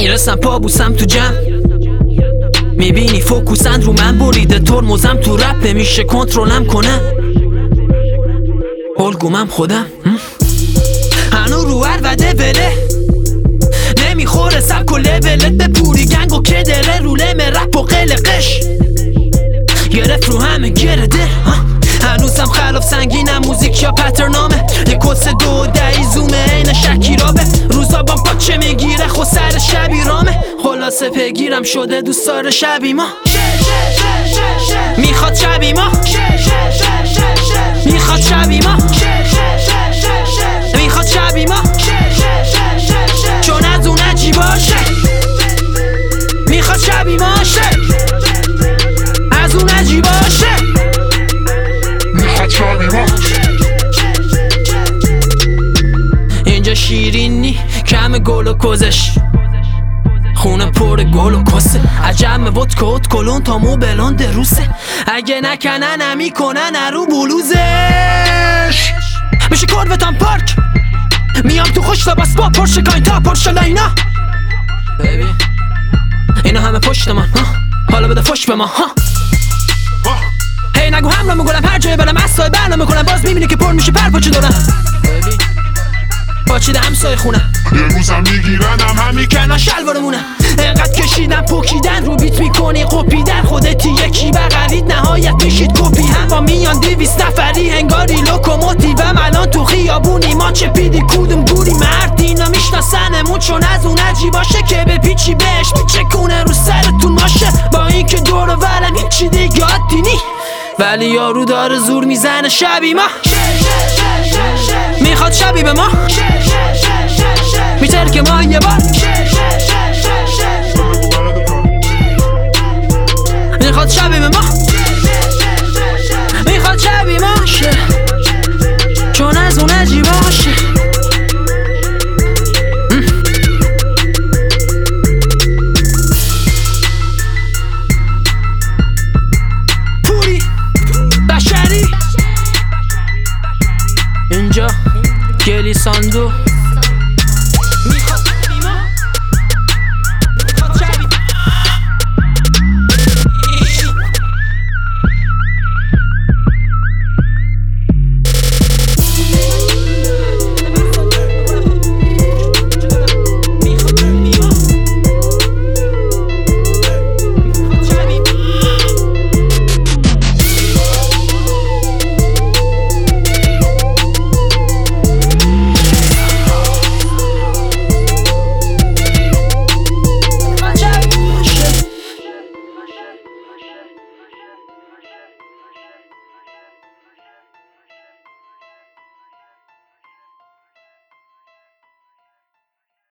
می‌رسم پا بوسم تو جمع. می‌بینی فوکوسند رو من بریده ترمزم. تو رپ نمیشه کنترلم کنم الگومم خودم. هنو رو هر وده بله. نمی‌خوره سبک و لولت به پوری گنگ و کدره رولم رپ و قلقش. گرفت رو همه گره دل هنوزم خلاف سنگینم. موزیک یا پترنامه کس دو دهی زومه این شکی رابه روزا با پاچه می‌گیره خو سر شبی رامه. خلاصه پیگیرم شده دوست داره شبی ما. می‌خواد شبی ما. کم گل و کزش. خونه پر گل و کسه. عجم ودکا کلون تا مو بلند روسه اگه نکنن همی کنن ارو بلوزش. میشه کروتم پارک. میام تو خوش بس با پرشه کاین تا پرشه لینا. اینا همه پشت من ها. حالا بده فش به ما ها. هی نگو همراه میگلم هر جای برم اصلای برنامه کنم باز می‌بینی که پر میشه پر پاچه دارم پاچیده همسای خونم یه روزم میگیرنم همین کنن شلوارمونم انقدر کشیدن پوکیدن رو بیت می‌کنی قپیدن خودتی یکی بغلید نهایت میشید کپی هم با میان دیویست نفری انگاری لوکوموتیوم الان تو خیابونی ما چه پیدی کدوم گوری مرد. اینا میشناسنمون چون از اون باشه که به پیچی بهش میچکونه رو سرتون ماشه با اینکه دور و ولم هیچی دیگه ولی یارو داره زور می‌زنه شبی ما. می‌خواد شبی به ما؟ میترک ما یه بار. sandu.